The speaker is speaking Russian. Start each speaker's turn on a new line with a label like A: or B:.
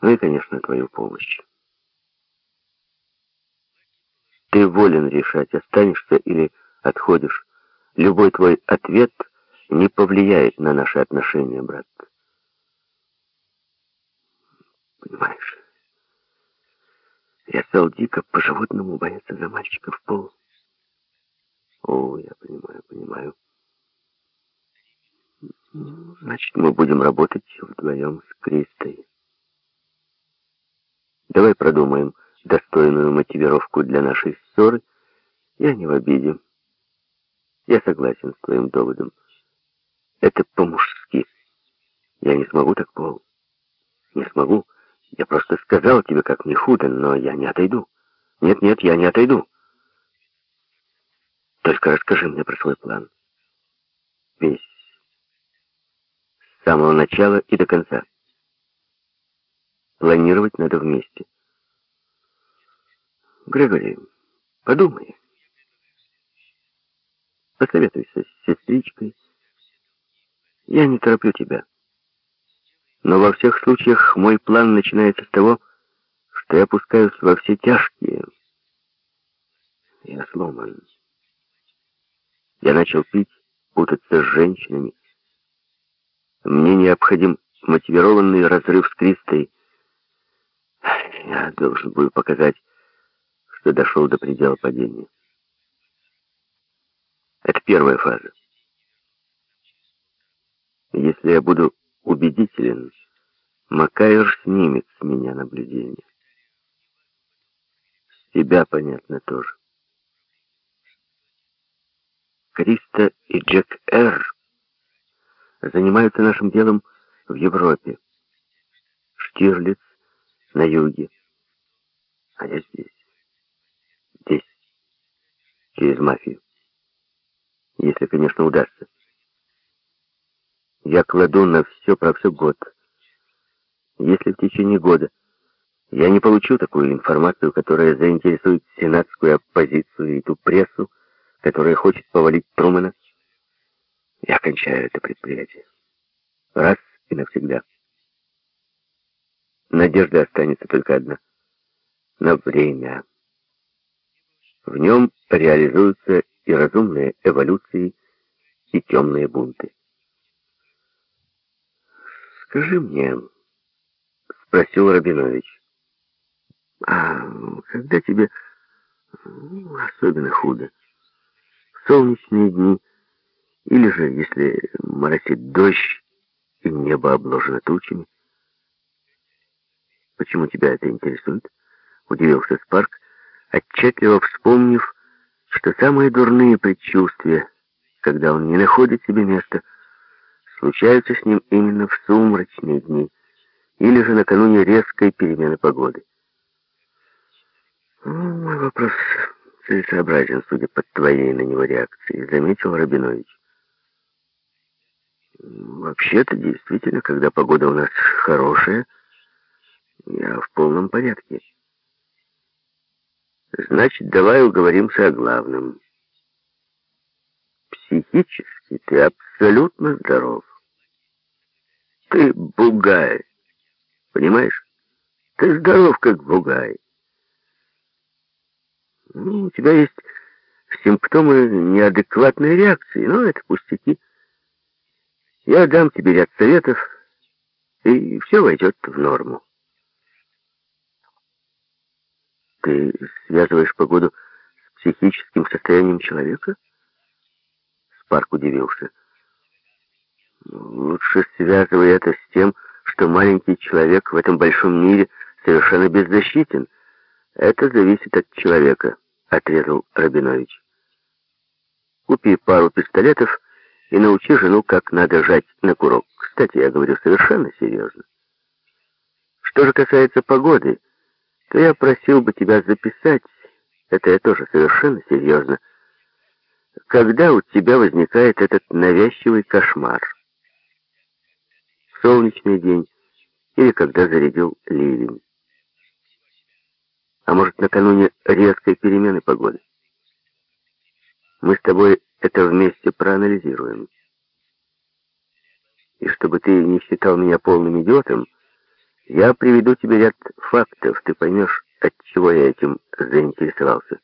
A: Ну и, конечно, твою помощь. Ты волен решать, останешься или отходишь. Любой твой ответ не повлияет на наши отношения, брат. Понимаешь, я стал дико по-животному бояться за мальчика в пол. О, я понимаю, понимаю. Значит, мы будем работать вдвоем с Кристой. Давай продумаем достойную мотивировку для нашей ссоры. Я не в обиде. Я согласен с твоим доводом. Это по-мужски. Я не смогу так, Пол. Не смогу. Я просто сказал тебе, как мне худо, но я не отойду. Нет-нет, я не отойду. Только расскажи мне про свой план. Весь. С самого начала и до конца. Планировать надо вместе. Грегори, подумай. Посоветуйся с сестричкой. Я не тороплю тебя. Но во всех случаях мой план начинается с того, что я опускаюсь во все тяжкие. Я сломан. Я начал пить, путаться с женщинами. Мне необходим мотивированный разрыв с Кристой. Я должен был показать, что дошел до предела падения. Это первая фаза. Если я буду убедителен, Макайр снимет с меня наблюдение. С тебя, понятно, тоже. Криста и Джек Р. занимаются нашим делом в Европе. Штирлиц на юге. А я здесь. Здесь. Через мафию. Если, конечно, удастся. Я кладу на все про все год. Если в течение года я не получу такую информацию, которая заинтересует сенатскую оппозицию и ту прессу, которая хочет повалить Трумана, я кончаю это предприятие. Раз и навсегда. Надежда останется только одна. На время. В нем реализуются и разумные эволюции, и темные бунты. «Скажи мне», — спросил Рабинович, «а когда тебе ну, особенно худо? В солнечные дни или же, если моросит дождь и небо обложено тучами?» «Почему тебя это интересует?» — удивился Спарк, отчетливо вспомнив, что самые дурные предчувствия, когда он не находит себе места, случаются с ним именно в сумрачные дни или же накануне резкой перемены погоды. Ну, «Мой вопрос целесообразен, судя по твоей на него реакции», — заметил Рабинович. «Вообще-то, действительно, когда погода у нас хорошая, я в полном порядке». Значит, давай уговоримся о главном. Психически ты абсолютно здоров. Ты бугай. Понимаешь? Ты здоров, как бугай. Ну, у тебя есть симптомы неадекватной реакции, но это пустяки. Я дам тебе ряд советов, и все войдет в норму. Ты связываешь погоду с психическим состоянием человека? Спарк удивился. Лучше связывай это с тем, что маленький человек в этом большом мире совершенно беззащитен. Это зависит от человека, отрезал Рабинович. Купи пару пистолетов и научи жену, как надо жать на курок. Кстати, я говорю совершенно серьезно. Что же касается погоды, то я просил бы тебя записать, это я тоже совершенно серьезно, когда у тебя возникает этот навязчивый кошмар. В солнечный день или когда зарядил ливень. А может, накануне резкой перемены погоды. Мы с тобой это вместе проанализируем. И чтобы ты не считал меня полным идиотом, Я приведу тебе ряд фактов, ты поймешь, от чего я этим заинтересовался.